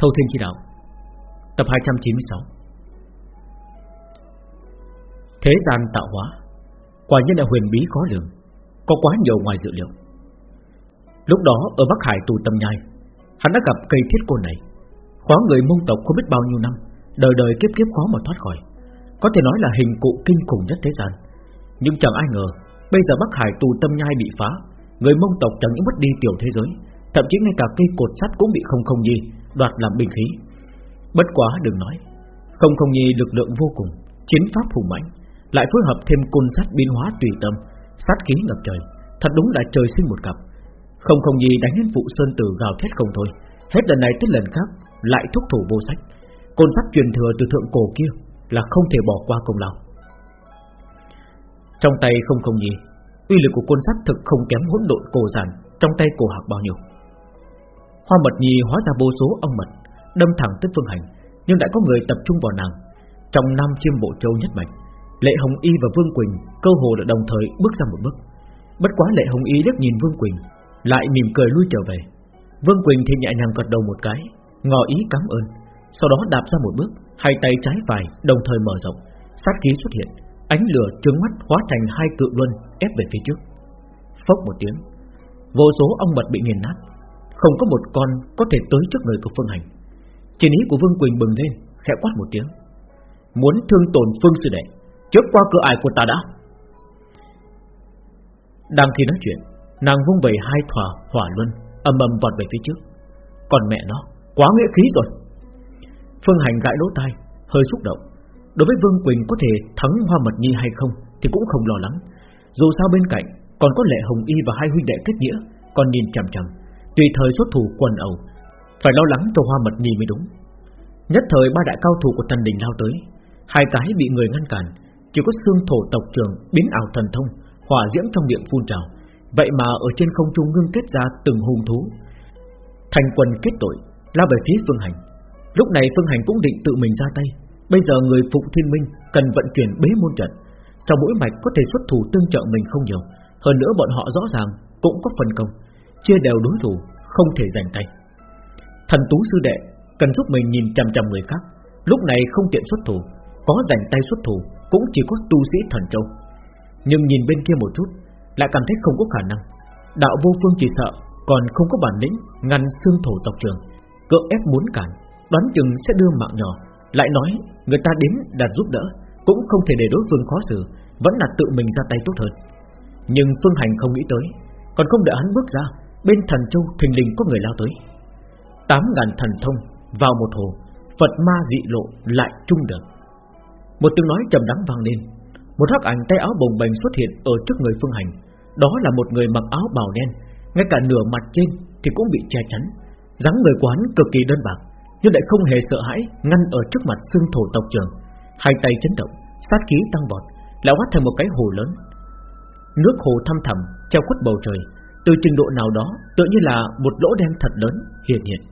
Thâu Thiên Chi Đạo, Tập 296 Thế gian tạo hóa, Quả nhiên là huyền bí khó lường, Có quá nhiều ngoài dự liệu. Lúc đó ở Bắc Hải tù tâm nhai, Hắn đã gặp cây thiết côn này, Khóa người mông tộc không biết bao nhiêu năm, Đời đời kiếp kiếp khó mà thoát khỏi. Có thể nói là hình cụ kinh khủng nhất thế gian. Nhưng chẳng ai ngờ, Bây giờ Bắc Hải tù tâm nhai bị phá, Người mông tộc chẳng những mất đi tiểu thế giới, Thậm chí ngay cả cây cột sắt cũng bị không không nhi Đoạt làm bình khí. Bất quá đừng nói, Không không nhi lực lượng vô cùng, Chiến pháp hùng mãnh Lại phối hợp thêm côn sắt biến hóa tùy tâm, Sát khí ngập trời, Thật đúng là trời sinh một cặp. Không không nhi đánh đến vụ sơn tử gào thét không thôi, Hết lần này tới lần khác Lại thúc thủ vô sách. Côn sắt truyền thừa từ thượng cổ kia Là không thể bỏ qua công lao. Trong tay không không nhi Uy lực của côn sắt thực không kém hỗn độn cổ giản, Trong tay cổ hạc bao nhiêu. Hoa mật nhi hóa ra vô số ong mật, Đâm thẳng tới phương hành, Nhưng đã có người tập trung vào nàng. Trong nam chiêm bộ châu nhất mạch, Lệ Hồng Y và Vương Quỳnh cơ hồ đã đồng thời bước ra một bước. Bất quá Lệ Hồng Y liếc nhìn Vương Quỳnh, Lại mỉm cười lui trở về. Vương Quỳnh thì nhẹ nhàng gật đầu một cái, Ngỏ ý cảm ơn, Sau đó đạp ra một bước, Hai tay trái phải đồng thời mở rộng. Sát khí xuất hiện, Ánh lửa trướng mắt hóa thành hai cự luân ép về phía trước. Phốc một tiếng, Vô số ong mật bị nghiền nát không có một con có thể tới trước người của Phương Hành. Chiến ý của Vương Quỳnh bừng lên, Khẽ quát một tiếng. Muốn thương tổn Phương Sư Đệ, Trước qua cửa ải của ta đã. Đang khi nói chuyện, Nàng vung về hai thỏa hỏa luân, Âm âm vọt về phía trước. Còn mẹ nó, quá nghĩa khí rồi. Phương Hành gãi lỗ tai, Hơi xúc động. Đối với Vương Quỳnh có thể thắng Hoa Mật Nhi hay không Thì cũng không lo lắng. Dù sao bên cạnh còn có Lệ Hồng Y và hai huynh đệ kết nghĩa, Còn nhìn chằm chằm. Tùy thời xuất thủ quần ẩu, Phải lo lắng cho Hoa Mật Nhi mới đúng. Nhất thời ba đại cao thủ của thần đình lao tới, Hai cái bị người ngăn cản, Chỉ có xương thổ tộc trường biến ảo thần thông, Hỏa diễm trong miệng phun trào. Vậy mà ở trên không trung ngưng kết ra từng hung thú. Thành quần kết tội, Lao về phía Phương Hành. Lúc này Phương Hành cũng định tự mình ra tay. Bây giờ người Phụng Thiên Minh Cần vận chuyển bế môn trận. Trong mỗi mạch có thể xuất thủ tương trợ mình không nhiều. Hơn nữa bọn họ rõ ràng Cũng có phần công, Chia đều đối thủ. Không thể giành tay. Thần Tú Sư Đệ Cần giúp mình nhìn chằm chằm người khác, Lúc này không tiện xuất thủ, Có giành tay xuất thủ Cũng chỉ có tu sĩ thần châu. Nhưng nhìn bên kia một chút, Lại cảm thấy không có khả năng. Đạo vô phương chỉ sợ, Còn không có bản lĩnh Ngăn xương thổ tộc trường Cưỡng ép muốn cản, Đoán chừng sẽ đưa mạng nhỏ. Lại nói, người ta đến đặt giúp đỡ, Cũng không thể để đối phương khó xử, Vẫn là tự mình ra tay tốt hơn. Nhưng Phương Hành không nghĩ tới, Còn không đợi hắn bước ra Bên thần châu thình lình có người lao tới. Tám ngàn thần thông vào một hồ, Phật ma dị lộ lại trung được. Một tiếng nói trầm đắng vang lên. Một hắc ảnh tay áo bồng bềnh xuất hiện Ở trước người Phương Hành. Đó là một người mặc áo bào đen, Ngay cả nửa mặt trên thì cũng bị che chắn. dáng người quán cực kỳ đơn bạc, Nhưng lại không hề sợ hãi, Ngăn ở trước mặt xương thổ tộc trường Hai tay chấn động, Sát khí tăng vọt Lại hóa thành một cái hồ lớn. Nước hồ thăm thẳm, treo khuất bầu trời. Từ trình độ nào đó tự như là một lỗ đen thật lớn, hiện hiện.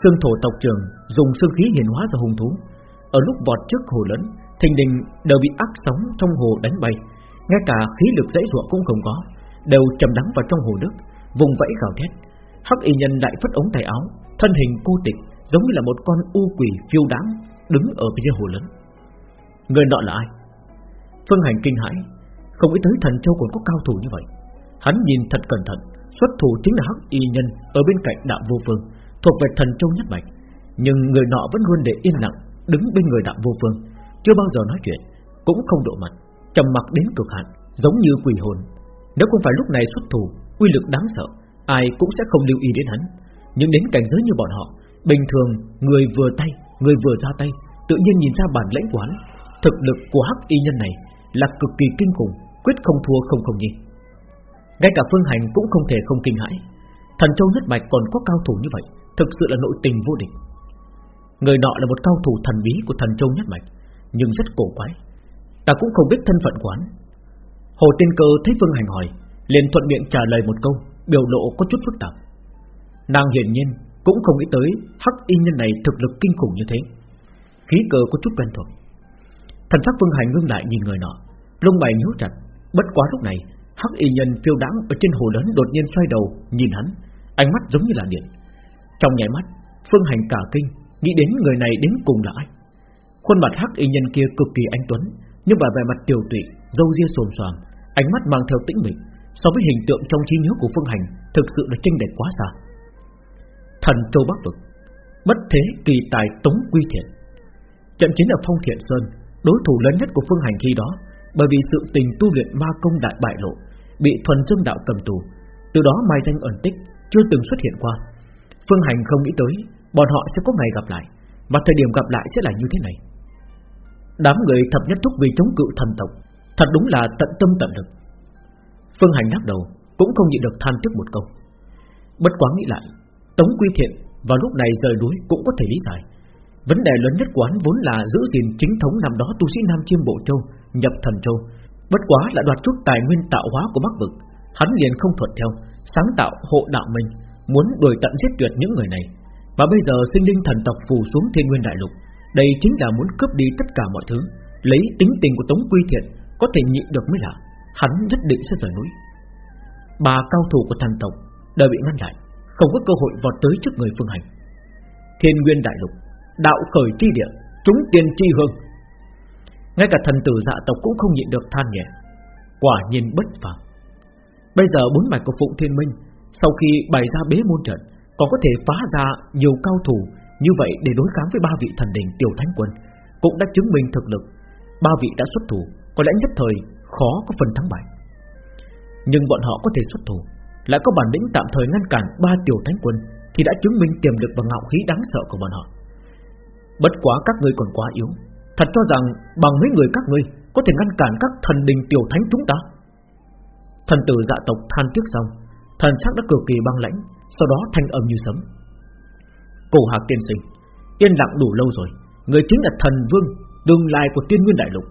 Xương thổ tộc trường dùng xương khí hiển hóa ra hung thú. Ở lúc vọt trước hồ lớn, Thình đình đều bị ác sóng trong hồ đánh bay. Ngay cả khí lực dãy ruộng cũng không có, Đều trầm đắng vào trong hồ nước, Vùng vẫy gào thét. Hắc y nhân đại phất ống tay áo, Thân hình cô tịch, giống như là một con u quỷ phiêu đáng Đứng ở bên hồ lớn. Người nọ là ai? Phương hành kinh hãi, Không nghĩ tới thần châu còn có cao thủ như vậy. Hắn nhìn thật cẩn thận Xuất thủ chính là hắc y nhân Ở bên cạnh đạo vô phương thuộc về thần châu nhất mạch, nhưng người nọ vẫn luôn để yên lặng, đứng bên người đạo vô phương, chưa bao giờ nói chuyện, cũng không độ mặt, trầm mặc đến cực hạn, giống như quỷ hồn. Nếu không phải lúc này xuất thủ, uy lực đáng sợ, ai cũng sẽ không lưu ý đến hắn. Nhưng đến cảnh giới như bọn họ, bình thường người vừa tay, người vừa ra tay, tự nhiên nhìn ra bản lĩnh của hắn, thực lực của hắc y nhân này là cực kỳ kinh khủng, quyết không thua không không nhi. Ngay cả phương hành cũng không thể không kinh hãi. Thần châu nhất mạch còn có cao thủ như vậy, Thực sự là nội tình vô địch. Người nọ là một cao thủ thần bí của thần châu nhất mạch Nhưng rất cổ quái. Ta cũng không biết thân phận quán Hồ Tiên Cơ thấy Phương Hành hỏi, liền thuận miệng trả lời một câu, Biểu lộ có chút phức tạp. Nàng hiển nhiên cũng không nghĩ tới Hắc y nhân này thực lực kinh khủng như thế. Khí cơ có chút quen thuộc. Thần sắc Phương Hành ngưng lại nhìn người nọ, Lông mày nhíu chặt. Bất quá lúc này Hắc y nhân phiêu đáng ở trên hồ lớn đột nhiên xoay đầu, Nhìn hắn. Ánh mắt giống như là điện. Trong nháy mắt, Phương Hành cả kinh, Nghĩ đến người này đến cùng là ai. Khuôn mặt hắc y nhân kia cực kỳ anh tuấn, Nhưng mà vẻ mặt tiểu tụy râu ria xồm xoàm, Ánh mắt mang theo tĩnh mịch. So với hình tượng trong trí nhớ của Phương Hành, Thực sự là chênh lệch quá xa. Thần Châu Bắc Vực, Bất thế kỳ tài Tống Quy Thiện. Trận chiến ở Phong Thiện Sơn, Đối thủ lớn nhất của Phương Hành khi đó, Bởi vì sự tình tu luyện ma công đại bại lộ Bị thuần dương đạo cầm tù. Từ đó mai danh ẩn tích, Chưa từng xuất hiện qua. Phương Hành không nghĩ tới, Bọn họ sẽ có ngày gặp lại Mà thời điểm gặp lại sẽ là như thế này. Đám người thập nhất thúc vì chống cự thần tộc, Thật đúng là tận tâm tận lực. Phương Hành lắc đầu, Cũng không nhịn được than tiếc một câu. Bất quá nghĩ lại, Tống Quy Thiện vào lúc này rời núi cũng có thể lý giải. Vấn đề lớn nhất của hắn vốn là giữ gìn chính thống năm đó tu sĩ Nam Chiêm Bộ Châu, nhập thần châu Bất quá là đoạt chút tài nguyên tạo hóa của Bắc Vực, Hắn liền không thuận theo, Sáng tạo hộ đạo mình, Muốn đuổi tận giết tuyệt những người này. Và bây giờ sinh linh thần tộc phù xuống thiên nguyên đại lục, Đây chính là muốn cướp đi tất cả mọi thứ, Lấy tính tình của Tống Quy Thiện Có thể nhịn được mới lạ Hắn nhất định sẽ rời núi. Bà cao thủ của thần tộc đã bị ngăn lại, Không có cơ hội vọt tới trước người phương hành. Thiên nguyên đại lục, Đạo khởi chi địa Chúng tiền chi hương ngay cả thần tử dạ tộc cũng không nhịn được than nhẹ. Quả nhiên bất phàm. Bây giờ bốn mạch của Phụng Thiên Minh, Sau khi bày ra bế môn trận, Còn có thể phá ra nhiều cao thủ, Như vậy để đối kháng với ba vị thần đình tiểu thánh quân, Cũng đã chứng minh thực lực. Ba vị đã xuất thủ, Có lẽ nhất thời khó có phần thắng bại. Nhưng bọn họ có thể xuất thủ, Lại có bản lĩnh tạm thời ngăn cản ba tiểu thánh quân, Thì đã chứng minh tiềm lực và ngạo khí đáng sợ của bọn họ. Bất quá các ngươi còn quá yếu. Thật cho rằng bằng mấy người các ngươi Có thể ngăn cản các thần đình tiểu thánh chúng ta. Thần tử dạ tộc than tiếc xong Thần sắc đã cực kỳ băng lãnh, Sau đó thanh âm như sấm. Cổ hạc tiên sinh, Yên lặng đủ lâu rồi, Người chính là thần vương, Tương lai của tiên nguyên đại lục,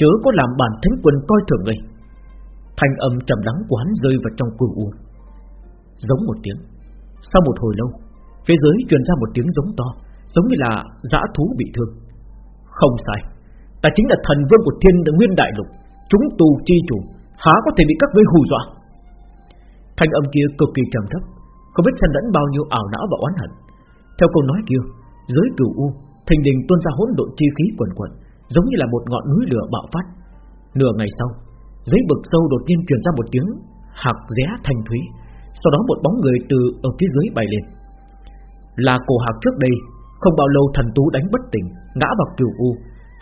Chớ có làm bản thánh quân coi thường ngươi Thanh âm trầm đắng của hắn rơi vào trong cửu u. Giống một tiếng, Sau một hồi lâu, Phía dưới truyền ra một tiếng giống to, Giống như là dã thú bị thương. Không sai. Ta chính là thần vương của thiên nguyên đại lục, Chúng tu chi chủ, Há có thể bị các ngươi hù dọa. Thanh âm kia cực kỳ trầm thấp, Không biết xen lẫn bao nhiêu ảo não và oán hận. Theo câu nói kia Dưới cửu u, Thình đình tuôn ra hỗn độn chi khí quần quần Giống như là một ngọn núi lửa bạo phát. Nửa ngày sau Giấy bực sâu đột nhiên truyền ra một tiếng Hạc ré thanh thúy, Sau đó một bóng người từ ở phía dưới bay lên. Là cổ hạc trước đây không bao lâu thần tú đánh bất tỉnh, Ngã vào cửu u.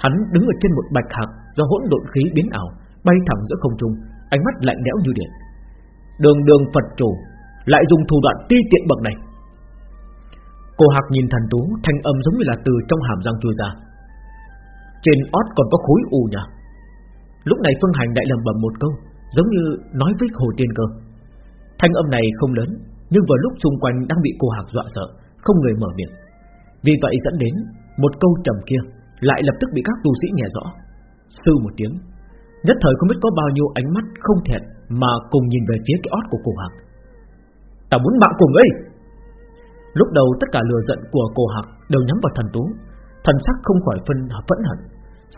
Hắn đứng ở trên một bạch hạc Do hỗn độn khí biến ảo, Bay thẳng giữa không trung, Ánh mắt lạnh lẽo như điện. Đường đường Phật chủ Lại dùng thủ đoạn ti tiện bậc này. Cô Hạc nhìn thần tú, Thanh âm giống như là từ trong hàm răng chui ra. Trên ót còn có khối u nhỉ? Lúc này Phương Hành đại lầm bầm một câu, Giống như nói với Hồ Tiên Cơ. Thanh âm này không lớn, Nhưng vào lúc xung quanh đang bị cô Hạc dọa sợ, Không người mở miệng. Vì vậy dẫn đến một câu trầm kia Lại lập tức bị các tu sĩ nghe rõ. Sư một tiếng, Nhất thời không biết có bao nhiêu ánh mắt không thẹn Mà cùng nhìn về phía cái ót của cổ hạc. Ta muốn mạng của ngươi. Lúc đầu tất cả lừa giận của cổ hạc Đều nhắm vào thần tú, Thần sắc không khỏi phân, phẫn hận,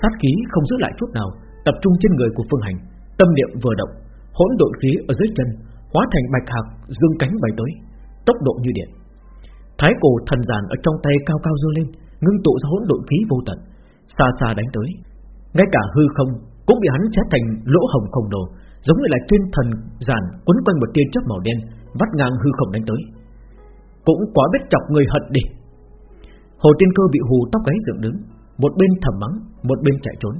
Sát khí không giữ lại chút nào, Tập trung trên người của phương hành, Tâm niệm vừa động, Hỗn độn khí ở dưới chân, Hóa thành bạch hạc dương cánh bay tới, Tốc độ như điện. Thái cổ thần giàn ở trong tay cao cao dơ lên Ngưng tụ ra hỗn độn khí vô tận Xa xa đánh tới Ngay cả hư không cũng bị hắn xé thành lỗ hồng khổng lồ, giống như là trên thần giàn quấn quanh một tia chớp màu đen, vắt ngang hư không đánh tới. Cũng quá biết chọc người hận đi. Hồ Tiên Cơ bị hù tóc gáy dựng đứng, một bên thầm mắng, một bên chạy trốn.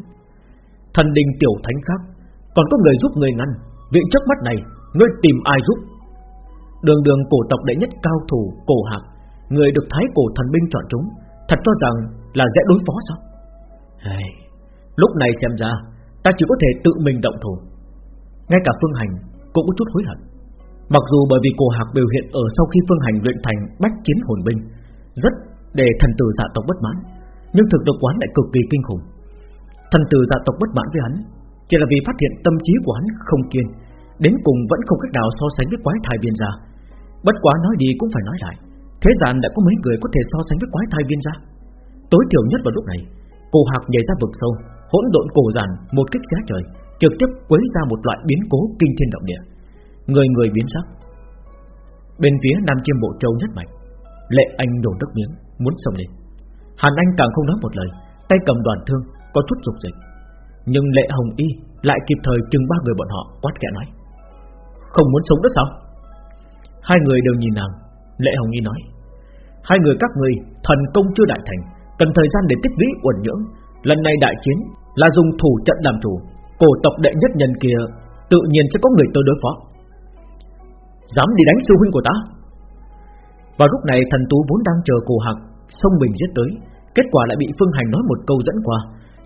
Thần đình tiểu thánh khác, còn có người giúp người ngăn, vị trước mắt này, ngươi tìm ai giúp? Đường đường cổ tộc đệ nhất cao thủ cổ hạc, người được thái cổ thần binh chọn chúng, thật cho rằng là dễ đối phó sao? Hey, lúc này xem ra Ta chỉ có thể tự mình động thủ. Ngay cả Phương Hành cũng có chút hối hận. Mặc dù bởi vì cổ hạc biểu hiện ở sau khi Phương Hành luyện thành bách chiến hồn binh Rất để thần tử dạ tộc bất mãn Nhưng thực lực quán lại cực kỳ kinh khủng. Thần tử dạ tộc bất mãn với hắn Chỉ là vì phát hiện tâm trí của hắn không kiên Đến cùng vẫn không cách nào so sánh với quái thai viên gia. Bất quá nói đi cũng phải nói lại Thế gian đã có mấy người có thể so sánh với quái thai viên ra Tối thiểu nhất vào lúc này Cổ hạc nhảy ra vực sâu hỗn độn cổ giản một kích giá trời, trực tiếp quấy ra một loại biến cố kinh thiên động địa. Người người biến sắc. Bên phía Nam Chiêm Bộ Châu nhất mạch, Lệ Anh đổ nước miếng Muốn xông lên Hàn Anh càng không nói một lời Tay cầm đoàn thương Có chút dục dịch Nhưng Lệ Hồng Y lại kịp thời chừng ba người bọn họ quát kẽ nói Không muốn sống nữa sao Hai người đều nhìn nàng Lệ Hồng Y nói Hai người các ngươi thần công chưa đại thành, Cần thời gian để tích lũy uẩn nhưỡng. Lần này đại chiến là dùng thủ trận làm chủ, Cổ tộc đệ nhất nhân kia Tự nhiên sẽ có người tới đối phó. Dám đi đánh sư huynh của ta? Vào lúc này thần tú vốn đang chờ cổ hạc Xông mình giết tới, Kết quả lại bị Phương Hành nói một câu dẫn qua.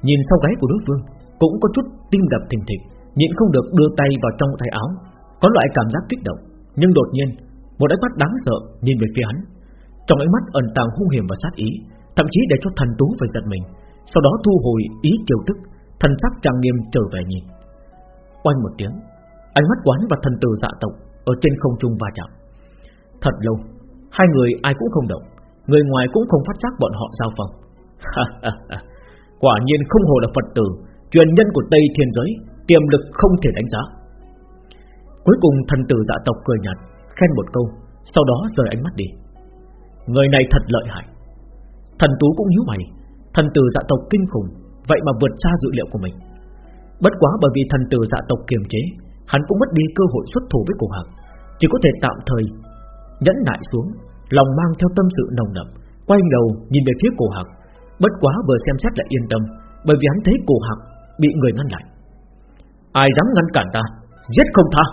Nhìn sau gáy của đối phương, Cũng có chút tim đập thình thịch, Nhịn không được đưa tay vào trong tay áo, Có loại cảm giác kích động, Nhưng đột nhiên, một ánh mắt đáng sợ nhìn về phía hắn. Trong ánh mắt ẩn tàng hung hiểm và sát ý, Thậm chí để cho thần tú phải giật mình, Sau đó thu hồi ý chiều tức Thần sắc trang nghiêm trở về nhìn. Oanh một tiếng, Ánh mắt quán và thần tử dạ tộc Ở trên không trung va chạm. Thật lâu, Hai người ai cũng không động, Người ngoài cũng không phát giác bọn họ giao phòng. Quả nhiên không hồ là Phật tử, Truyền nhân của Tây Thiên Giới, Tiềm lực không thể đánh giá. Cuối cùng thần tử dạ tộc cười nhạt, Khen một câu, Sau đó rời ánh mắt đi. Người này thật lợi hại. Thần tú cũng nhíu mày. Thần tử dạ tộc kinh khủng, Vậy mà vượt xa dự liệu của mình. Bất quá bởi vì thần tử dạ tộc kiềm chế, Hắn cũng mất đi cơ hội xuất thủ với cổ hạc. Chỉ có thể tạm thời Nhẫn nại xuống, Lòng mang theo tâm sự nồng nậm Quay đầu nhìn về phía cổ hạc. Bất quá vừa xem xét lại yên tâm, Bởi vì hắn thấy cổ hạc bị người ngăn lại. Ai dám ngăn cản ta, Giết không tha!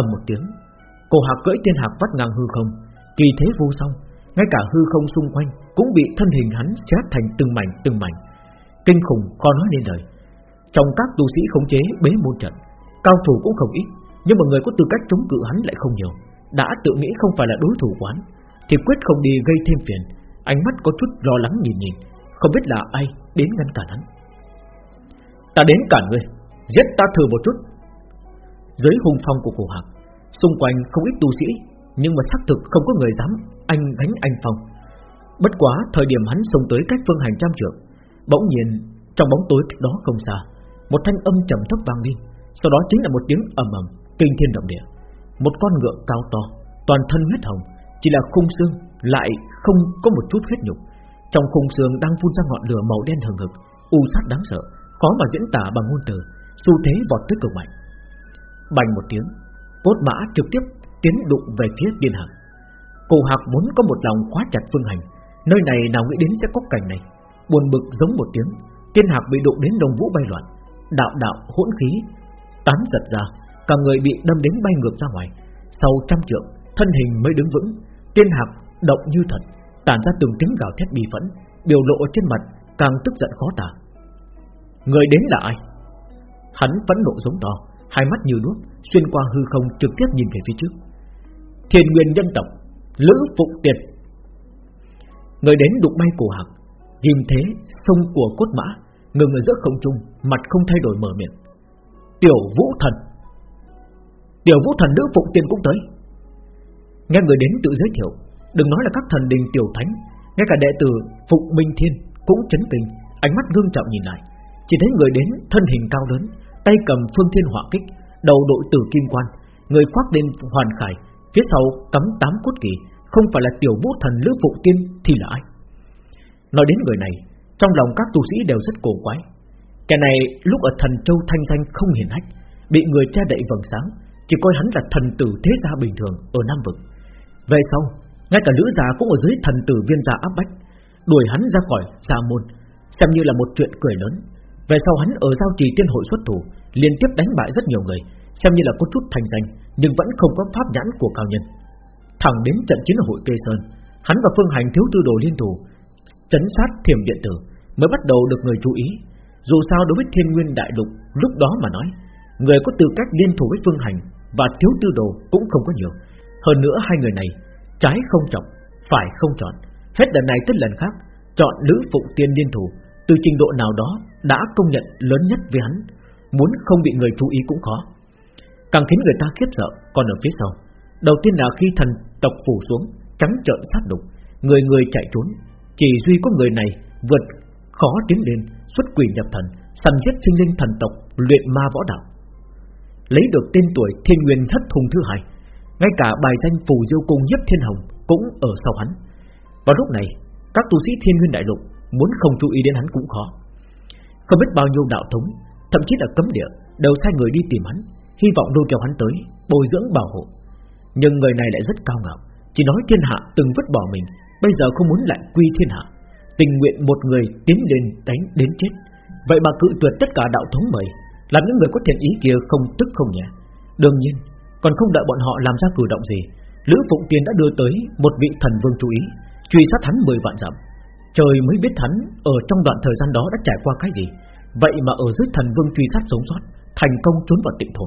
Ầm một tiếng, Cổ hạc cưỡi tiên hạc vắt ngang hư không Kỳ thế vô song, Ngay cả hư không xung quanh Cũng bị thân hình hắn chát thành từng mảnh từng mảnh. Kinh khủng khó nói nên lời. Trong các tu sĩ khống chế bế môn trận, Cao thủ cũng không ít, Nhưng mà người có tư cách chống cự hắn lại không nhiều. Đã tự nghĩ không phải là đối thủ quán Thì quyết không đi gây thêm phiền. Ánh mắt có chút lo lắng nhìn nhìn Không biết là ai đến ngăn cản hắn. Ta đến cản ngươi, Giết ta thử một chút. Dưới hùng phong của cổ hạc, Xung quanh không ít tu sĩ nhưng mà xác thực không có người dám, Anh đánh anh phong. Bất quá thời điểm hắn xông tới cách phương hành trăm trượng, Bỗng nhiên trong bóng tối cách đó không xa, Một thanh âm trầm thấp vang lên Sau đó chính là một tiếng ầm ầm kinh thiên động địa. Một con ngựa cao to, Toàn thân huyết hồng, Chỉ là khung xương lại không có một chút huyết nhục. Trong khung xương đang phun ra ngọn lửa màu đen hừng hực, U sát đáng sợ, Khó mà diễn tả bằng ngôn từ, Xu thế vọt tới cực mạnh. Bành một tiếng, Cốt mã trực tiếp tiến đụng về phía tiên hạc Cổ hạc muốn có một lòng khóa chặt phương hành, Nơi này nào nghĩ đến sẽ có cảnh này. Buồn bực giống một tiếng Tiên hạc bị đụng đến đồng vũ bay loạn. Đạo đạo hỗn khí, Tán giật ra, Cả người bị đâm đến bay ngược ra ngoài. Sau trăm trượng, Thân hình mới đứng vững. Tiên hạc động như thật, Tản ra từng tiếng gào thét bi phẫn, Biểu lộ trên mặt càng tức giận khó tả. Người đến là ai? Hắn phẫn nộ giống to, Hai mắt như đuốc, Xuyên qua hư không trực tiếp nhìn về phía trước. Thiên nguyên nhân tộc, Lữ Phụng Tiệt. Người đến đụng bay cổ hạc, Nhìn thế sông của cốt mã, Ngừng ở giữa không trung, Mặt không thay đổi mở miệng. Tiểu Vũ Thần. Tiểu Vũ Thần nữ Phụng Tiên cũng tới. Nghe người đến tự giới thiệu, Đừng nói là các thần đình tiểu thánh, Ngay cả đệ tử Phụng Minh Thiên Cũng chấn kinh, Ánh mắt gương trọng nhìn lại. Chỉ thấy người đến thân hình cao lớn, Tay cầm phương thiên hỏa kích, Đầu đội tử kim quan, Người khoác lên hoàn khải Phía sau cắm tám cốt kỳ, Không phải là tiểu vũ thần lữ phụ Tiên thì là ai? Nói đến người này, Trong lòng các tu sĩ đều rất cổ quái. Kẻ này lúc ở thần châu thanh danh không hiển hách, Bị người che đậy vầng sáng, Chỉ coi hắn là thần tử thế gia bình thường Ở Nam Vực. Về sau, ngay cả nữ già cũng ở dưới thần tử viên gia áp bách, Đuổi hắn ra khỏi gia môn, Xem như là một chuyện cười lớn. Về sau hắn ở giao trì tiên hội xuất thủ, Liên tiếp đánh bại rất nhiều người Xem như là có chút thành danh Nhưng vẫn không có pháp nhãn của cao nhân Thẳng đến trận chiến ở hội Kê Sơn Hắn và Phương Hành thiếu tư đồ liên thủ chấn sát thiểm điện tử mới bắt đầu được người chú ý. Dù sao đối với Thiên Nguyên Đại Lục lúc đó mà nói, người có tư cách liên thủ với Phương Hành và thiếu tư đồ cũng không có nhiều. Hơn nữa hai người này trái không trọng, phải không chọn, hết lần này tới lần khác chọn nữ Phụng Tiên liên thủ, từ trình độ nào đó đã công nhận lớn nhất với hắn, muốn không bị người chú ý cũng khó. Càng khiến người ta khiếp sợ còn ở phía sau. Đầu tiên là khi thần tộc phủ xuống, trắng trợn sát đục, người người chạy trốn, chỉ duy có người này vượt khó tiến lên xuất quỷ nhập thần săn giết sinh linh thần tộc luyện ma võ đạo lấy được tên tuổi thiên nguyên thất thùng thứ hai ngay cả bài danh phù diêu cung nhất thiên hồng cũng ở sau hắn. Vào lúc này, các tu sĩ Thiên Nguyên Đại Lục muốn không chú ý đến hắn cũng khó. Không biết bao nhiêu đạo thống, thậm chí là cấm địa, đều sai người đi tìm hắn, hy vọng lôi kéo hắn tới, bồi dưỡng bảo hộ. Nhưng người này lại rất cao ngạo, chỉ nói thiên hạ từng vứt bỏ mình, bây giờ không muốn lại quy thiên hạ, tình nguyện một người tiến lên đánh đến chết. Vậy mà cự tuyệt tất cả đạo thống mời, làm những người có thiện ý kia không tức không nhẹ. Đương nhiên, còn không đợi bọn họ làm ra cử động gì, Lữ Phụng Tiên đã đưa tới một vị thần vương chú ý, truy sát hắn 10 vạn dặm. Trời mới biết hắn ở trong đoạn thời gian đó đã trải qua cái gì, vậy mà ở dưới thần vương truy sát sống sót, thành công trốn vào tịnh thổ.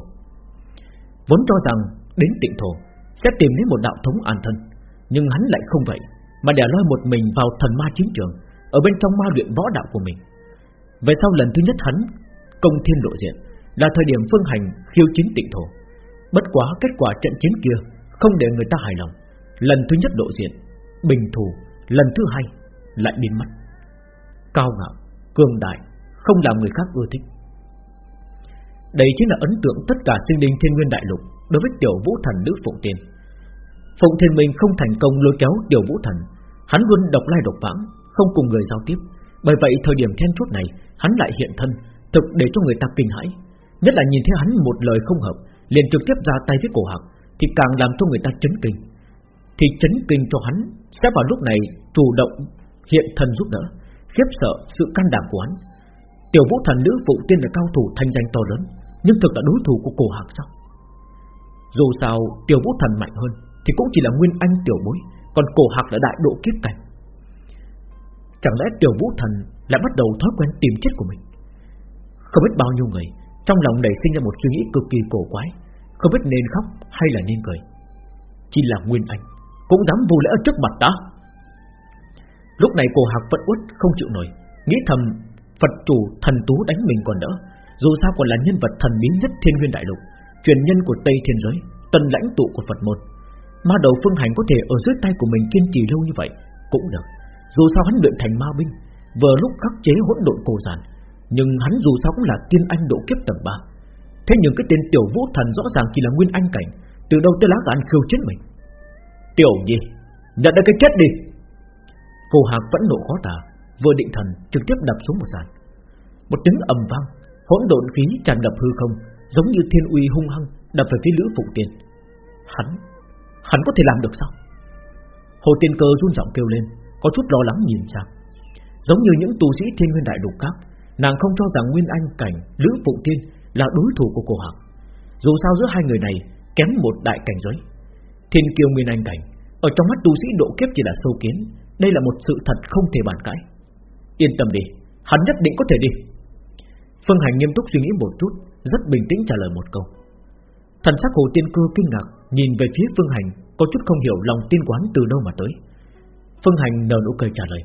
Vốn cho rằng đến tịnh thổ sẽ tìm đến một đạo thống an thân, nhưng hắn lại không vậy, mà để lôi một mình vào thần ma chiến trường, ở bên trong ma luyện võ đạo của mình. Về sau lần thứ nhất hắn công thiên lộ diện là thời điểm phương hành khiêu chiến tịnh thổ. Bất quá kết quả trận chiến kia không để người ta hài lòng. Lần thứ nhất lộ diện bình thù, lần thứ hai lại biến mất. Cao ngạo, cường đại, không làm người khác ưa thích. Đây chính là ấn tượng tất cả sinh linh thiên nguyên đại lục đối với tiểu vũ thần nữ Phụng Tiên. Phụng Thiên Minh không thành công lôi kéo tiểu vũ thần, hắn luôn độc lai độc vãng, không cùng người giao tiếp. Bởi vậy thời điểm then chốt này, hắn lại hiện thân, thực để cho người ta kinh hãi. Nhất là nhìn thấy hắn một lời không hợp, liền trực tiếp ra tay với cổ hạc, thì càng làm cho người ta chấn kinh. Thì chấn kinh cho hắn sẽ vào lúc này chủ động hiện thân giúp đỡ, khiếp sợ sự can đảm của hắn. Tiểu vũ thần nữ phụ tiên là cao thủ thanh danh to lớn, nhưng thực là đối thủ của cổ hạc sao? Dù sao tiểu vũ thần mạnh hơn thì cũng chỉ là nguyên anh tiểu bối, còn cổ hạc là đại độ kiếp cảnh. Chẳng lẽ tiểu vũ thần lại bắt đầu thói quen tìm chết của mình? Không biết bao nhiêu người trong lòng nảy sinh ra một suy nghĩ cực kỳ cổ quái, không biết nên khóc hay là nên cười. Chỉ là nguyên anh cũng dám vô lễ ở trước mặt ta. Lúc này cổ hạc vẫn uất không chịu nổi, nghĩ thầm Phật chủ thần tú đánh mình còn đỡ, dù sao còn là nhân vật thần bí nhất thiên nguyên đại lục, truyền nhân của Tây Thiên giới, tân lãnh tụ của Phật môn. Ma đầu phương hành có thể ở dưới tay của mình kiên trì lâu như vậy cũng được. Dù sao hắn luyện thành ma binh, vừa lúc khắc chế hỗn độn cổ giản, nhưng hắn dù sao cũng là tiên anh độ kiếp tầng 3 Thế nhưng cái tên tiểu vũ thần rõ ràng chỉ là nguyên anh cảnh Từ đâu tới lá gan khiêu chết mình Tiểu gì Nhận được cái chết đi Phù Hạc vẫn nộ khó tả Vừa định thần trực tiếp đập xuống một sàn Một tiếng ầm vang Hỗn độn khí tràn ngập hư không Giống như thiên uy hung hăng đập về phía lữ phụ tiên. Hắn Hắn có thể làm được sao? Hồ tiên cơ run giọng kêu lên Có chút lo lắng nhìn sang Giống như những tu sĩ thiên nguyên đại lục khác Nàng không cho rằng Nguyên Anh cảnh Lữ Phụng Tiên là đối thủ của cô Hạc Dù sao giữa hai người này Kém một đại cảnh giới. Thiên kiêu Nguyên Anh cảnh Ở trong mắt tu sĩ độ kiếp chỉ là sâu kiến Đây là một sự thật không thể bàn cãi. Yên tâm đi, hắn nhất định có thể đi. Phương Hành nghiêm túc suy nghĩ một chút, Rất bình tĩnh trả lời một câu. Thần sắc hồ tiên cơ kinh ngạc, Nhìn về phía Phương Hành, Có chút không hiểu lòng tiên quán từ đâu mà tới. Phương Hành nở nụ cười trả lời.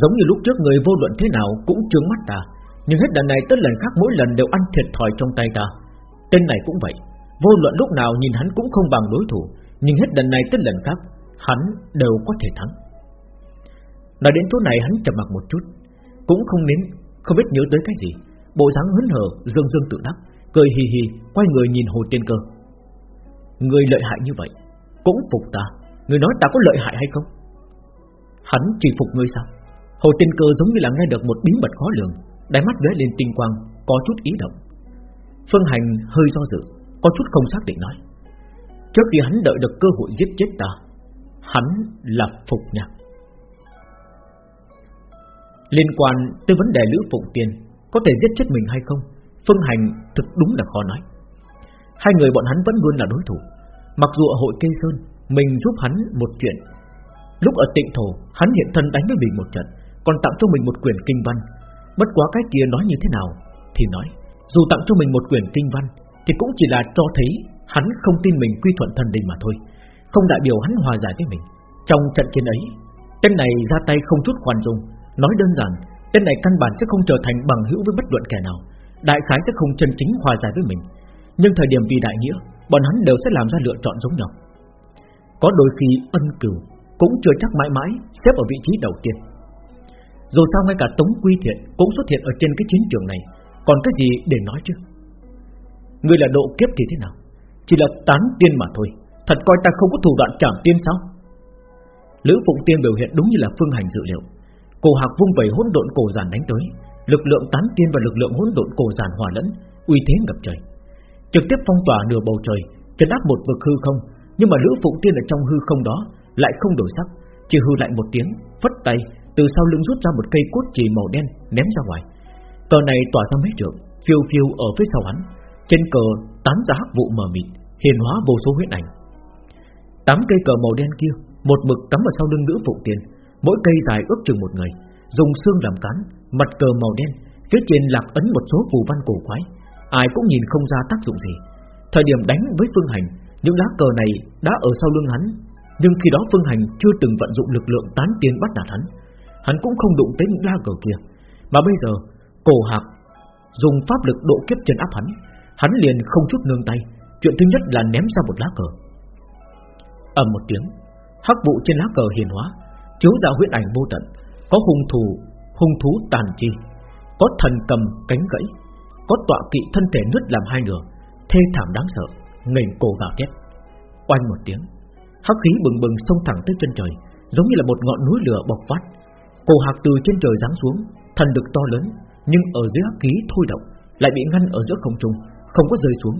Giống như lúc trước người vô luận thế nào cũng trướng mắt ta, Nhưng hết lần này tới lần khác mỗi lần đều ăn thiệt thòi trong tay ta. Tên này cũng vậy, Vô luận lúc nào nhìn hắn cũng không bằng đối thủ, Nhưng hết lần này tới lần khác, Hắn đều có thể thắng. Nói đến chỗ này hắn trầm mặc một chút, Cũng không nín. Không biết nhớ tới cái gì Bộ dáng hớn hở dương dương tự đắc Cười hì hì quay người nhìn hồ tiên cơ Người lợi hại như vậy Cũng phục ta Người nói ta có lợi hại hay không Hắn chỉ phục ngươi sao Hồ Tiên Cơ giống như là nghe được một bí mật khó lường, đáy mắt lóe lên tinh quang, có chút ý động. Phương Hành hơi do dự, có chút không xác định nói: trước khi hắn đợi được cơ hội giết chết ta, hắn là phục nhạc. Liên quan tới vấn đề Lữ Phụng Tiên có thể giết chết mình hay không, Phương Hành thực đúng là khó nói. Hai người bọn hắn vẫn luôn là đối thủ, mặc dù ở hội Cây Sơn mình giúp hắn một chuyện. Lúc ở Tịnh Thổ, hắn hiện thân đánh với mình một trận, còn tặng cho mình một quyển kinh văn. Bất quá cái kia nói như thế nào thì nói, dù tặng cho mình một quyển kinh văn thì cũng chỉ là cho thấy hắn không tin mình quy thuận thần đình mà thôi, không đại biểu hắn hòa giải với mình. Trong trận chiến ấy, tên này ra tay không chút khoan dung, nói đơn giản, tên này căn bản sẽ không trở thành bằng hữu với bất luận kẻ nào, đại khái sẽ không chân chính hòa giải với mình. Nhưng thời điểm vì đại nghĩa, bọn hắn đều sẽ làm ra lựa chọn giống nhau. Có đôi khi ân cửu cũng chưa chắc mãi mãi xếp ở vị trí đầu tiên. Dù sao ngay cả Tống Quy Thiện Cũng xuất hiện ở trên cái chiến trường này. Còn cái gì để nói chứ? Người là độ kiếp thì thế nào? Chỉ là tán tiên mà thôi. Thật coi ta không có thủ đoạn trảm tiên sao? Lữ Phụng Tiên biểu hiện đúng như là phương hành dự liệu. Cổ hạc vung vẩy hỗn độn cổ giàn đánh tới. Lực lượng tán tiên và lực lượng hỗn độn cổ giàn hòa lẫn, Uy thế ngập trời. Trực tiếp phong tỏa nửa bầu trời, Chấn áp một vực hư không, Nhưng mà Lữ Phụng Tiên ở trong hư không đó Lại không đổi sắc, Chỉ hư lại một tiếng, Phất tay, Từ sau lưng rút ra một cây cốt chỉ màu đen Ném ra ngoài. Cờ này tỏa ra mấy trượng, Phiêu phiêu ở phía sau hắn. Trên cờ tán ra hắc vụ mờ mịt, Hiền hóa vô số huyết ảnh. Tám cây cờ màu đen kia, Một mực cắm vào sau lưng nữ phụ tiền Mỗi cây dài ước chừng một người Dùng xương làm cán, Mặt cờ màu đen, Phía trên lạc ấn một số phù văn cổ quái. Ai cũng nhìn không ra tác dụng gì. Thời điểm đánh với Phương Hành, Những lá cờ này đã ở sau lưng hắn. Nhưng khi đó Phương Hành chưa từng vận dụng lực lượng tán tiên bắt đạt hắn. Hắn cũng không đụng tới những lá cờ kia. Mà bây giờ, Cổ hạc Dùng pháp lực độ kiếp chân áp hắn Hắn liền không chút nương tay. Chuyện thứ nhất là ném ra một lá cờ. Ầm một tiếng, hắc vụ trên lá cờ hiền hóa chiếu ra huyết ảnh vô tận có hung thù hung thú tàn chi có thần cầm cánh gãy có tọa kỵ thân thể nứt làm hai nửa thê thảm đáng sợ ngẩng cổ gào thét. Oanh một tiếng hắc khí bừng bừng xông thẳng tới chân trời giống như là một ngọn núi lửa bộc phát. Cổ hạc từ trên trời giáng xuống thần lực to lớn nhưng ở dưới hắc khí thôi động lại bị ngăn ở giữa không trung không có rơi xuống.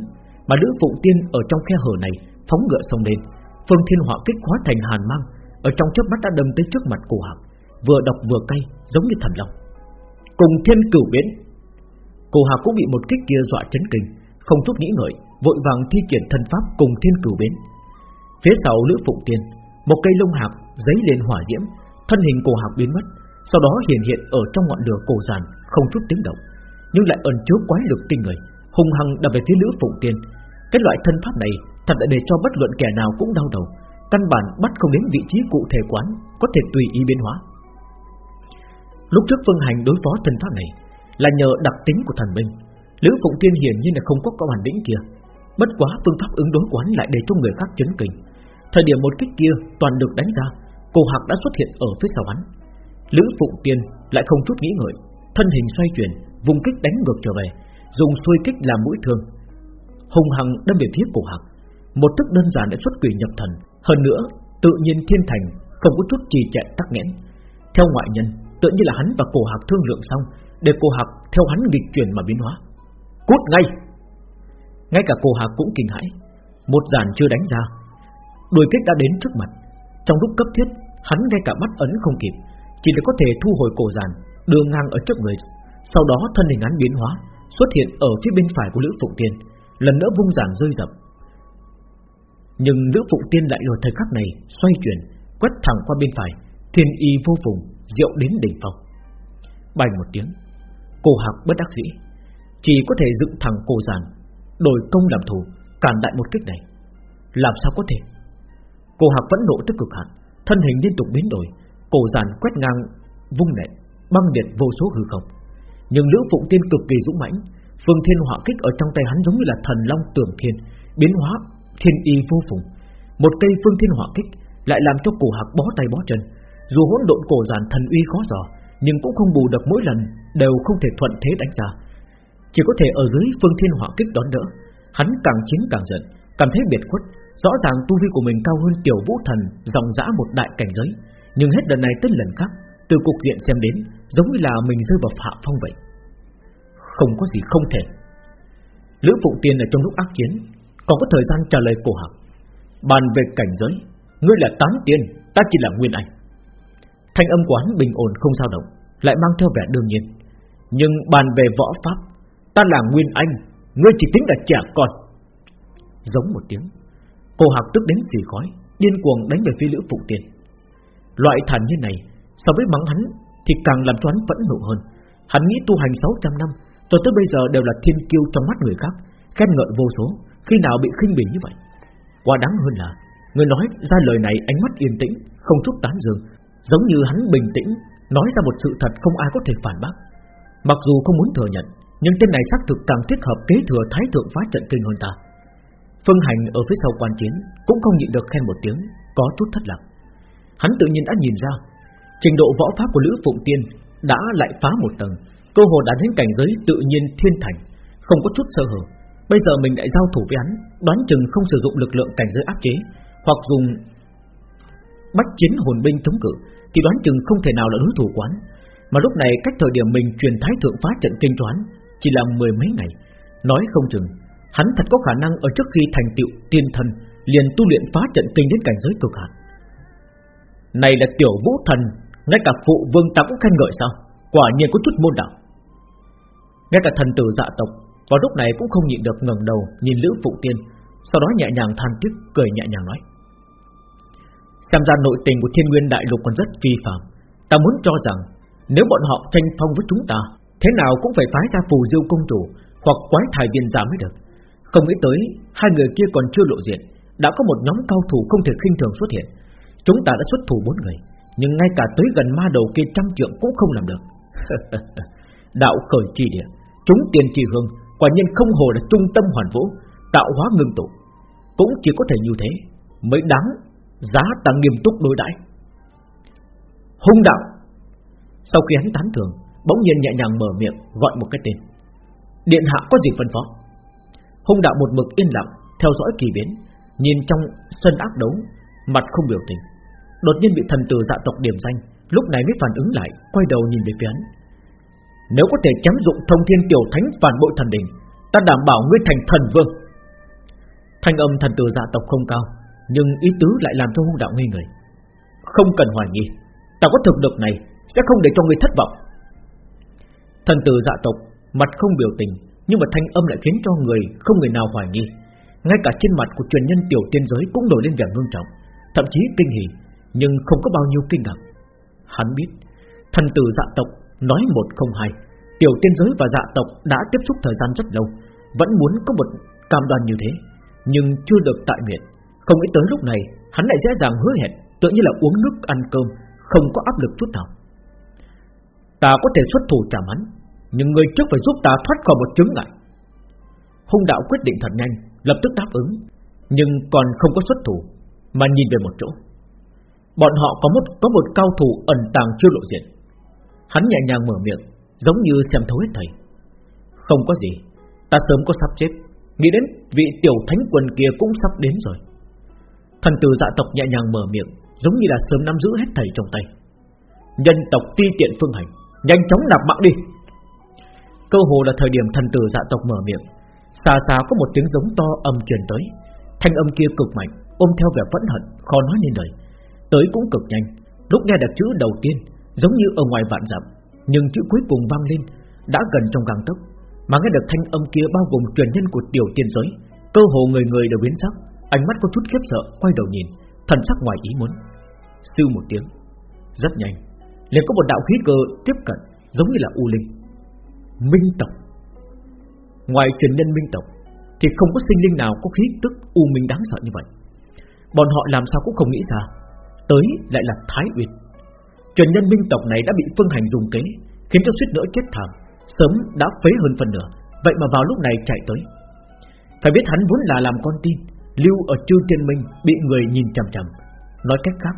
Mà nữ phụ tiên ở trong khe hở này phóng ngựa xông lên Phương Thiên Họa kích hóa thành hàn mang, ở trong chớp mắt đã đâm tới trước mặt cổ hạc, vừa độc vừa cay, giống như thần long. Cùng Thiên Cửu biến, cổ hạc cũng bị một kích kia dọa chấn kinh, không chút nghĩ ngợi, vội vàng thi triển thân pháp cùng Thiên Cửu biến. Phía sau Lữ Phụng Tiên, một cây lông hạc giấy lên hỏa diễm, thân hình cổ hạc biến mất, sau đó hiện hiện ở trong ngọn lửa cổ giàn, không chút tiếng động, nhưng lại ẩn chứa quái lực kinh người, hung hăng đập về phía Lữ Phụng Tiên. Cái loại thân pháp này Thật là để cho bất luận kẻ nào cũng đau đầu Căn bản bắt không đến vị trí cụ thể quán, Có thể tùy ý biến hóa. Lúc trước Phương Hành đối phó thần pháp này Là nhờ đặc tính của thần binh. Lữ Phụng Tiên hiển nhiên là không có có bản lĩnh kia. Bất quá phương pháp ứng đối quán lại để cho người khác chấn kinh. Thời điểm một kích kia toàn được đánh ra, Cô Hạc đã xuất hiện ở phía sau hắn. Lữ Phụng Tiên lại không chút nghĩ ngợi, Thân hình xoay chuyển, Vùng kích đánh ngược trở về, Dùng xuôi kích làm mũi thương. Hùng hằng đâm về phía cổ Hạc. Một tức đơn giản đã xuất quỷ nhập thần hơn nữa, tự nhiên thiên thành Không có chút trì trệ tắc nghẽn. Theo ngoại nhân, tự nhiên là hắn và cổ hạc thương lượng xong, Để cổ hạc theo hắn nghịch chuyển mà biến hóa. Cút ngay! Ngay cả cổ hạc cũng kinh hãi. Một giản chưa đánh ra. Đuổi kích đã đến trước mặt. Trong lúc cấp thiết, Hắn ngay cả mắt ấn không kịp, Chỉ để có thể thu hồi cổ giàn, Đưa ngang ở trước người. Sau đó thân hình hắn biến hóa, Xuất hiện ở phía bên phải của Lữ Phụng Tiên Lần nữa vung giàn rơi dập nhưng Lữ Phụng Tiên lại ở thời khắc này Xoay chuyển, quét thẳng qua bên phải Thiên y vô phùng, diệu đến đỉnh phong. Bành một tiếng Cô hạc bất đắc dĩ Chỉ có thể dựng thẳng cổ giàn Đổi công làm thủ, cản đại một kích này. Làm sao có thể? Cô hạc vẫn nộ tức cực hạn Thân hình liên tục biến đổi Cổ giàn quét ngang vung nện Băng liệt vô số hư không. Nhưng Lữ Phụng Tiên cực kỳ dũng mãnh Phương Thiên Hỏa Kích ở trong tay hắn giống như là thần long tưởng thiên Biến hóa thiên y vô phùng. Một cây phương thiên hỏa kích Lại làm cho cổ hạc bó tay bó chân. Dù hỗn độn cổ giản thần uy khó dò, Nhưng cũng không bù được mỗi lần Đều không thể thuận thế đánh ra. Chỉ có thể ở dưới phương thiên hỏa kích đón đỡ, Hắn càng chiến càng giận, Cảm thấy biệt khuất. Rõ ràng tu vi của mình cao hơn tiểu vũ thần Dòng dã một đại cảnh giới, Nhưng hết lần này tới lần khác, Từ cục diện xem đến, Giống như là mình rơi vào hạ phong vậy. Không có gì không thể. Lữ phụ Tiên ở trong lúc ác chiến còn có thời gian trả lời cổ hạc Bàn về cảnh giới, Ngươi là tán tiên, Ta chỉ là nguyên anh. Thanh âm quán bình ổn không dao động, Lại mang theo vẻ đương nhiên. Nhưng bàn về võ pháp, Ta là nguyên anh, Ngươi chỉ tính là trẻ con. Giống một tiếng Cổ hạc tức đến xì khói, Điên cuồng đánh về phía lữ phụ tiên. Loại thản như này, So với mắng hắn, Thì càng làm cho hắn vẫn nộ hơn. Hắn nghĩ tu hành 600 năm, Cho tới bây giờ đều là thiên kiêu trong mắt người khác, Khen ngợi vô số khi nào bị khinh bỉ như vậy? Quá đáng hơn là Người nói ra lời này ánh mắt yên tĩnh, Không chút tán dương, Giống như hắn bình tĩnh, Nói ra một sự thật không ai có thể phản bác. Mặc dù không muốn thừa nhận, Nhưng tên này xác thực càng thích hợp kế thừa Thái thượng phá trận kinh hơn ta. Phương Hành ở phía sau quan chiến Cũng không nhịn được khen một tiếng, Có chút thất lạc. Hắn tự nhiên đã nhìn ra, Trình độ võ pháp của Lữ Phụng Tiên Đã lại phá một tầng, Cơ hồ đã đến cảnh giới tự nhiên thiên thành, Không có chút sơ hở. Bây giờ mình lại giao thủ với hắn, Đoán chừng không sử dụng lực lượng cảnh giới áp chế, Hoặc dùng bách chiến hồn binh chống cự, Thì đoán chừng không thể nào là đối thủ quán Mà lúc này cách thời điểm mình truyền thái thượng phá trận kinh toán Chỉ là mười mấy ngày. Nói không chừng, Hắn thật có khả năng ở trước khi thành tựu tiên thần, Liền tu luyện phá trận kinh đến cảnh giới cực hạn. Này là tiểu vũ thần, Ngay cả phụ vương ta cũng khen ngợi sao? Quả nhiên có chút môn đạo. Ngay cả thần tử dạ tộc vào lúc này cũng không nhịn được ngẩng đầu Nhìn Lữ Phụ Tiên, Sau đó nhẹ nhàng than tiếc, cười nhẹ nhàng nói. Xem ra nội tình của thiên nguyên đại lục còn rất phi phạm Ta muốn cho rằng, Nếu bọn họ tranh phong với chúng ta, Thế nào cũng phải phái ra phù diêu công chủ Hoặc quái thải viên giả mới được. Không nghĩ tới, Hai người kia còn chưa lộ diện, Đã có một nhóm cao thủ không thể khinh thường xuất hiện. Chúng ta đã xuất thủ bốn người, Nhưng ngay cả tới gần ma đầu kia trăm trượng cũng không làm được. Đạo khởi chi địa, Chúng tiền trì hương Quả nhiên không hồ là trung tâm hoàn vũ, Tạo hóa ngưng tụ. Cũng chỉ có thể như thế Mới đáng Giá ta nghiêm túc đối đãi. Hung đạo. Sau khi hắn tán thưởng, Bỗng nhiên nhẹ nhàng mở miệng gọi một cái tên. Điện hạ có gì phân phó? Hung đạo một mực yên lặng, Theo dõi kỳ biến, Nhìn trong sân ác đấu, Mặt không biểu tình. Đột nhiên bị thần tử dạ tộc điểm danh, Lúc này mới phản ứng lại, Quay đầu nhìn về phía hắn. Nếu có thể chém dụng thông thiên tiểu thánh phản bội thần đình Ta đảm bảo ngươi thành thần vương. Thanh âm thần tử dạ tộc không cao, Nhưng ý tứ lại làm cho hung đạo nghi người. Không cần hoài nghi, Ta có thực lực này Sẽ không để cho ngươi thất vọng. Thần tử dạ tộc Mặt không biểu tình, Nhưng mà thanh âm lại khiến cho người Không người nào hoài nghi. Ngay cả trên mặt của truyền nhân tiểu tiên giới Cũng đổi lên vẻ ngưng trọng, Thậm chí kinh hỉ, Nhưng không có bao nhiêu kinh ngạc. Hắn biết, Thần tử dạ tộc nói một không hai, Tiểu tiên giới và dạ tộc đã tiếp xúc thời gian rất lâu, Vẫn muốn có một cam đoan như thế, Nhưng chưa được tại nguyện. Không nghĩ tới lúc này, Hắn lại dễ dàng hứa hẹn Tự như là uống nước ăn cơm, Không có áp lực chút nào. Ta có thể xuất thủ trả hắn Nhưng người trước phải giúp ta thoát khỏi một chứng ngại. Hung đạo quyết định thật nhanh, Lập tức đáp ứng, Nhưng còn không có xuất thủ, Mà nhìn về một chỗ. Bọn họ có một có một cao thủ ẩn tàng chưa lộ diện. Hắn nhẹ nhàng mở miệng, Giống như xem thấu hết thầy. Không có gì, Ta sớm có sắp chết Nghĩ đến vị tiểu thánh quân kia cũng sắp đến rồi. Thần tử dạ tộc nhẹ nhàng mở miệng, Giống như là sớm nắm giữ hết thầy trong tay. Nhân tộc ti tiện phương hành, Nhanh chóng nạp mạng đi. Cơ hồ là thời điểm thần tử dạ tộc mở miệng, Xa xa có một tiếng giống to âm truyền tới. Thanh âm kia cực mạnh, Ôm theo vẻ phẫn hận, khó nói nên lời. Tới cũng cực nhanh, Lúc nghe được chữ đầu tiên Giống như ở ngoài vạn dặm, Nhưng chữ cuối cùng vang lên, Đã gần trong gang tấc, Mà nghe được thanh âm kia bao gồm truyền nhân của tiểu tiên giới. Cơ hồ người người đều biến sắc, Ánh mắt có chút khiếp sợ, Quay đầu nhìn, Thần sắc ngoài ý muốn. Sư một tiếng, Rất nhanh, liền có một đạo khí cơ tiếp cận, Giống như là U Linh. Minh tộc. Ngoài truyền nhân Minh tộc, Thì không có sinh linh nào có khí tức U Minh đáng sợ như vậy. Bọn họ làm sao cũng không nghĩ ra, Tới lại là Thái Uyên Truyền nhân Minh tộc này đã bị Phương Hành dùng kế, Khiến cho suýt nữa chết thảm, Sớm đã phế hơn phần nửa. Vậy mà vào lúc này chạy tới. Phải biết hắn vốn là làm con tin, Lưu ở Trư thiên Minh bị người nhìn chằm chằm. Nói cách khác,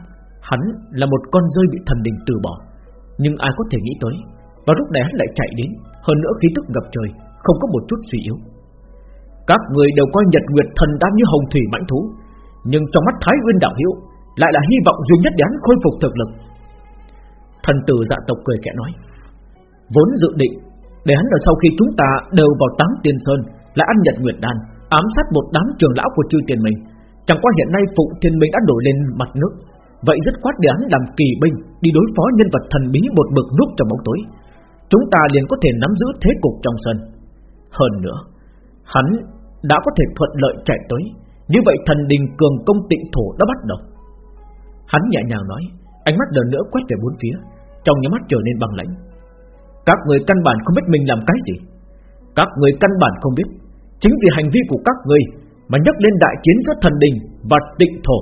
Hắn là một con rơi bị thần đình từ bỏ. Nhưng ai có thể nghĩ tới Và lúc này hắn lại chạy đến, Hơn nữa khí tức ngập trời, Không có một chút suy yếu. Các người đều coi nhật nguyệt thần đang như hồng thủy mãnh thú, Nhưng trong mắt Thái Nguyên đạo hiệu Lại là hy vọng duy nhất để hắn khôi phục thực lực Thần tử dạ tộc cười kẻ nói, Vốn dự định, Để hắn ở sau khi chúng ta đều vào tám tiên sơn là ăn nhật nguyệt đan, Ám sát một đám trường lão của chư tiền mình. Chẳng qua hiện nay phụ thiên minh đã đổi lên mặt nước, Vậy rất khoát để hắn làm kỳ binh, Đi đối phó nhân vật thần bí một bực núp trong bóng tối. Chúng ta liền có thể nắm giữ thế cục trong sân. Hơn nữa, Hắn đã có thể thuận lợi chạy tới, Như vậy thần đình cường công tịnh thổ đã bắt đầu. Hắn nhẹ nhàng nói, Ánh mắt lần nữa quét về bốn phía. Trong nhà mắt trở nên băng lãnh. Các người căn bản không biết mình làm cái gì. Các người căn bản không biết. Chính vì hành vi của các người Mà nhắc lên đại chiến giữa thần đình và tịnh thổ.